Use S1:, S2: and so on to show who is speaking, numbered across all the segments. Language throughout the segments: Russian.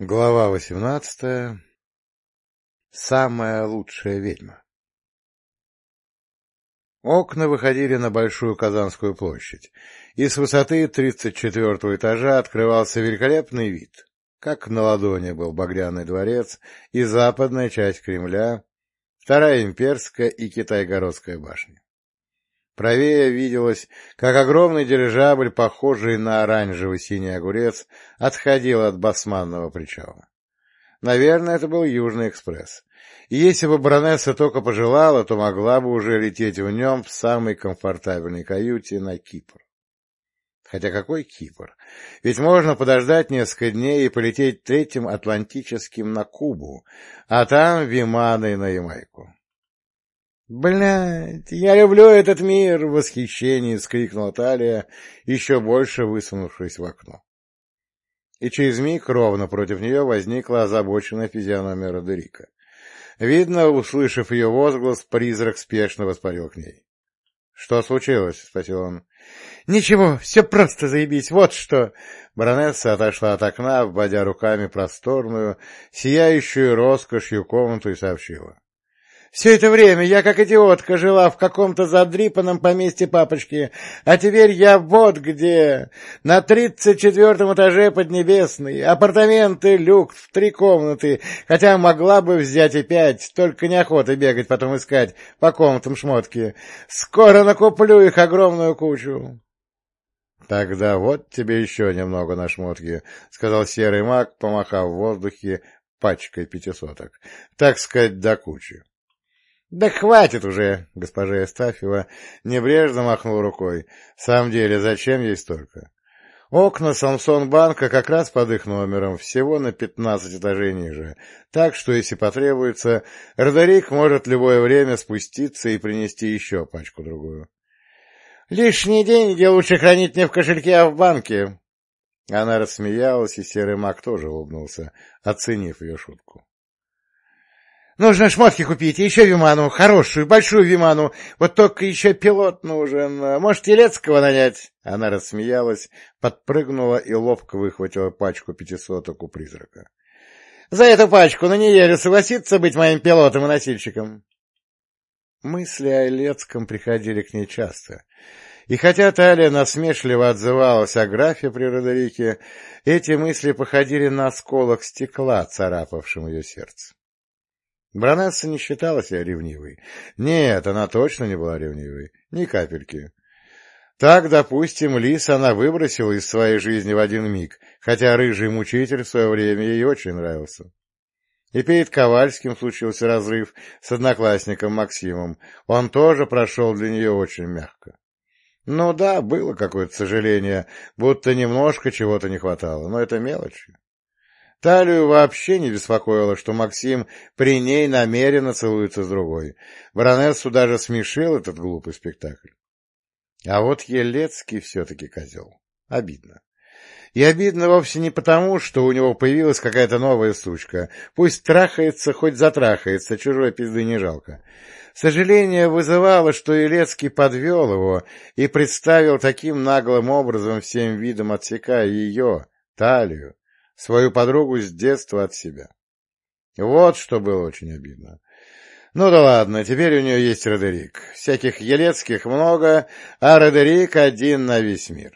S1: Глава восемнадцатая. Самая лучшая ведьма. Окна выходили на Большую Казанскую площадь, и с высоты тридцать четвертого этажа открывался великолепный вид, как на ладони был Багряный дворец и западная часть Кремля, Вторая Имперская и Китайгородская башни. Правее виделось, как огромный дирижабль, похожий на оранжевый синий огурец, отходил от басманного причала. Наверное, это был Южный экспресс. И если бы баронесса только пожелала, то могла бы уже лететь в нем в самой комфортабельной каюте на Кипр. Хотя какой Кипр? Ведь можно подождать несколько дней и полететь третьим Атлантическим на Кубу, а там Виманой на Ямайку. «Блядь, я люблю этот мир!» — в восхищении скрикнула Талия, еще больше высунувшись в окно. И через миг ровно против нее возникла озабоченная физиономия Родерика. Видно, услышав ее возглас, призрак спешно воспарил к ней. — Что случилось? — спросил он. — Ничего, все просто заебись, вот что! Баронесса отошла от окна, вводя руками просторную, сияющую роскошью комнату и сообщила. Все это время я, как идиотка, жила в каком-то задрипанном поместье папочки, а теперь я вот где, на тридцать четвертом этаже Поднебесной, апартаменты, люк в три комнаты, хотя могла бы взять и пять, только неохота бегать потом искать по комнатам шмотки. Скоро накуплю их огромную кучу. — Тогда вот тебе еще немного на шмотки, — сказал серый маг, помахав в воздухе пачкой пятисоток. — Так сказать, до кучи. — Да хватит уже, — госпожа Эстафьева небрежно махнул рукой. — В самом деле, зачем ей столько? Окна Самсон-банка как раз под их номером, всего на пятнадцать этажей ниже, так что, если потребуется, Родерик может любое время спуститься и принести еще пачку-другую. — Лишние деньги лучше хранить не в кошельке, а в банке. Она рассмеялась, и серый маг тоже улыбнулся, оценив ее шутку. Нужно шмотки купить, и еще Виману, хорошую, большую Виману. Вот только еще пилот нужен. Может, Елецкого нанять?» Она рассмеялась, подпрыгнула и ловко выхватила пачку пятисоток у призрака. «За эту пачку на неделю согласится быть моим пилотом и носильщиком?» Мысли о Елецком приходили к ней часто. И хотя Талия насмешливо отзывалась о графе при Родерике, эти мысли походили на осколок стекла, царапавшим ее сердце. Бронесса не считала себя ревнивой. Нет, она точно не была ревнивой. Ни капельки. Так, допустим, Лис она выбросила из своей жизни в один миг, хотя рыжий мучитель в свое время ей очень нравился. И перед Ковальским случился разрыв с одноклассником Максимом. Он тоже прошел для нее очень мягко. Ну да, было какое-то сожаление, будто немножко чего-то не хватало, но это мелочи. Талию вообще не беспокоило, что Максим при ней намеренно целуется с другой. Баронессу даже смешил этот глупый спектакль. А вот Елецкий все-таки козел. Обидно. И обидно вовсе не потому, что у него появилась какая-то новая сучка. Пусть трахается, хоть затрахается, чужой пизды не жалко. Сожаление вызывало, что Елецкий подвел его и представил таким наглым образом всем видом отсекая ее, талию, свою подругу с детства от себя. Вот что было очень обидно. Ну да ладно, теперь у нее есть Родерик. Всяких Елецких много, а Родерик один на весь мир.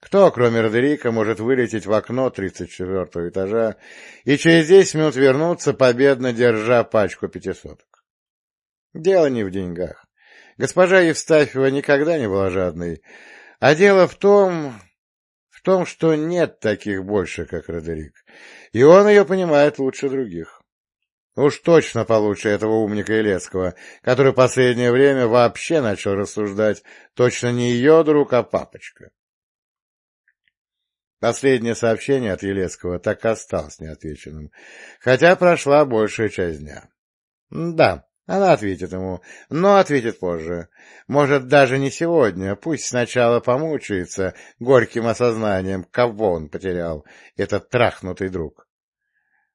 S1: Кто, кроме Родерика, может вылететь в окно 34-го этажа и через 10 минут вернуться, победно держа пачку пятисоток? Дело не в деньгах. Госпожа Евстафьева никогда не была жадной. А дело в том, в том, что нет таких больше, как Родерик, и он ее понимает лучше других. Уж точно получше этого умника Елецкого, который последнее время вообще начал рассуждать точно не ее друг, а папочка. Последнее сообщение от Елецкого так и осталось неотвеченным, хотя прошла большая часть дня. Да, она ответит ему, но ответит позже. Может, даже не сегодня, пусть сначала помучается горьким осознанием, кого он потерял, этот трахнутый друг.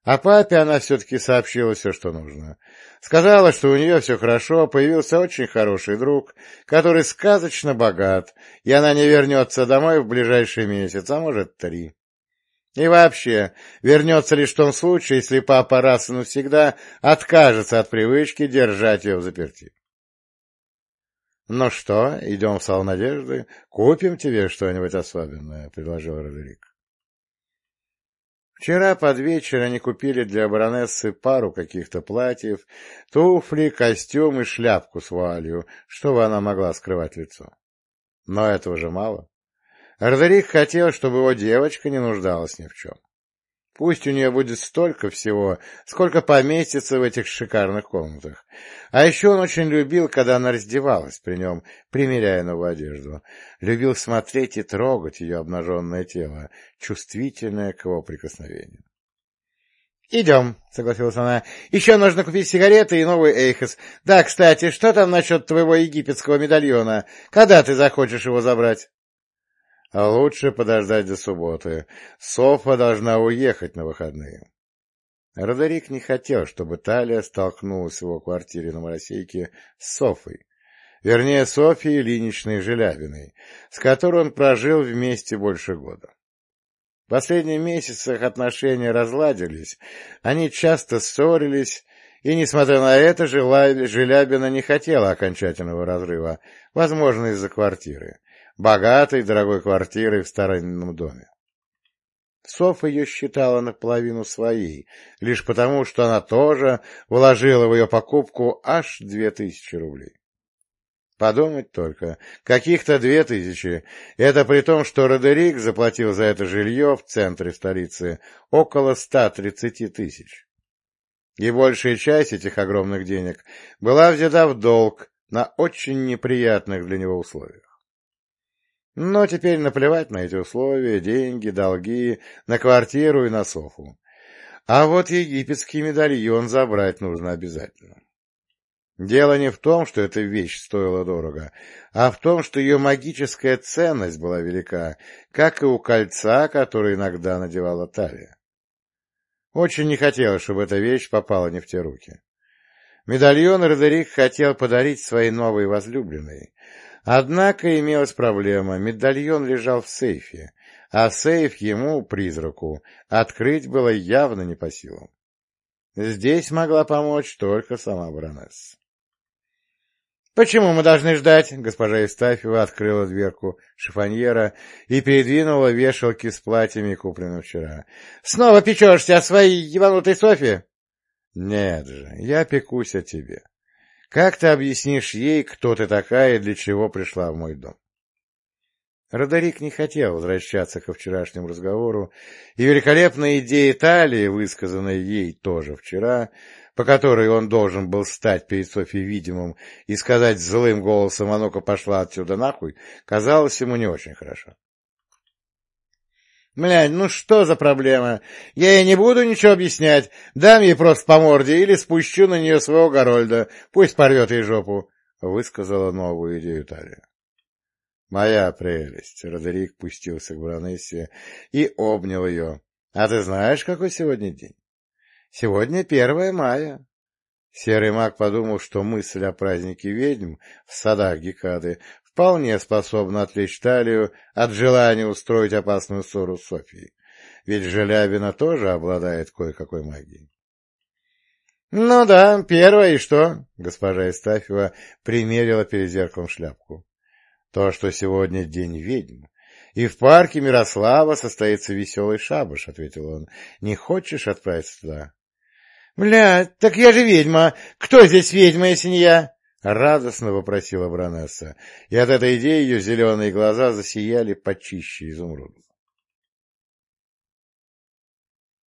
S1: А папе она все-таки сообщила все, что нужно. Сказала, что у нее все хорошо, появился очень хороший друг, который сказочно богат, и она не вернется домой в ближайший месяц, а может, три. И вообще, вернется лишь в том случае, если папа раз и навсегда откажется от привычки держать ее в заперти. — Ну что, идем в салон одежды, купим тебе что-нибудь особенное, — предложил Родерик. Вчера под вечер они купили для баронессы пару каких-то платьев, туфли, костюм и шляпку с вуалью, чтобы она могла скрывать лицо. Но этого же мало. Родерик хотел, чтобы его девочка не нуждалась ни в чем. Пусть у нее будет столько всего, сколько поместится в этих шикарных комнатах. А еще он очень любил, когда она раздевалась при нем, примеряя новую одежду. Любил смотреть и трогать ее обнаженное тело, чувствительное к его прикосновению. — Идем, — согласилась она. — Еще нужно купить сигареты и новый Эйхос. Да, кстати, что там насчет твоего египетского медальона? Когда ты захочешь его забрать? А лучше подождать до субботы. Софа должна уехать на выходные. Родерик не хотел, чтобы Талия столкнулась в его квартире на Моросейке с Софой, вернее, Софией Ильиничной Желябиной, с которой он прожил вместе больше года. В последние месяцы их отношения разладились, они часто ссорились, и, несмотря на это, Желябина не хотела окончательного разрыва, возможно, из-за квартиры богатой, дорогой квартирой в старинном доме. Софа ее считала наполовину своей, лишь потому, что она тоже вложила в ее покупку аж две тысячи рублей. Подумать только, каких-то две тысячи, это при том, что Родерик заплатил за это жилье в центре столицы около ста тридцати тысяч. И большая часть этих огромных денег была взята в долг на очень неприятных для него условиях. Но теперь наплевать на эти условия, деньги, долги, на квартиру и на софу. А вот египетский медальон забрать нужно обязательно. Дело не в том, что эта вещь стоила дорого, а в том, что ее магическая ценность была велика, как и у кольца, которое иногда надевала Талия. Очень не хотелось, чтобы эта вещь попала не в те руки. Медальон Родерик хотел подарить своей новой возлюбленной, Однако имелась проблема. Медальон лежал в сейфе, а сейф ему, призраку, открыть было явно не по силам. Здесь могла помочь только сама баронесса. «Почему мы должны ждать?» Госпожа Евстафьева открыла дверку шифоньера и передвинула вешалки с платьями, купленными вчера. «Снова печешься о своей ебанутой Софье?» «Нет же, я пекусь о тебе. Как ты объяснишь ей, кто ты такая и для чего пришла в мой дом? Родерик не хотел возвращаться ко вчерашнему разговору, и великолепная идея Италии, высказанная ей тоже вчера, по которой он должен был стать перед Софьей видимым и сказать злым голосом «А ну-ка пошла отсюда нахуй», казалось ему не очень хорошо. Блядь, ну что за проблема? Я ей не буду ничего объяснять. Дам ей просто по морде или спущу на нее своего Горольда. Пусть порвет ей жопу, — высказала новую идею Талия. Моя прелесть. Родерик пустился к баронессе и обнял ее. А ты знаешь, какой сегодня день? Сегодня первое мая. Серый маг подумал, что мысль о празднике ведьм в садах Гекады вполне способна отвлечь талию от желания устроить опасную ссору с Софией, ведь Желябина тоже обладает кое-какой магией. — Ну да, первое, и что? — госпожа Истафьева примерила перед зеркалом шляпку. — То, что сегодня день ведьм, и в парке Мирослава состоится веселый шабаш, — ответил он. — Не хочешь отправиться туда? — Бля, так я же ведьма. Кто здесь ведьма, если не я? Радостно вопросила Бронесса, и от этой идеи ее зеленые глаза засияли почище изумрудов.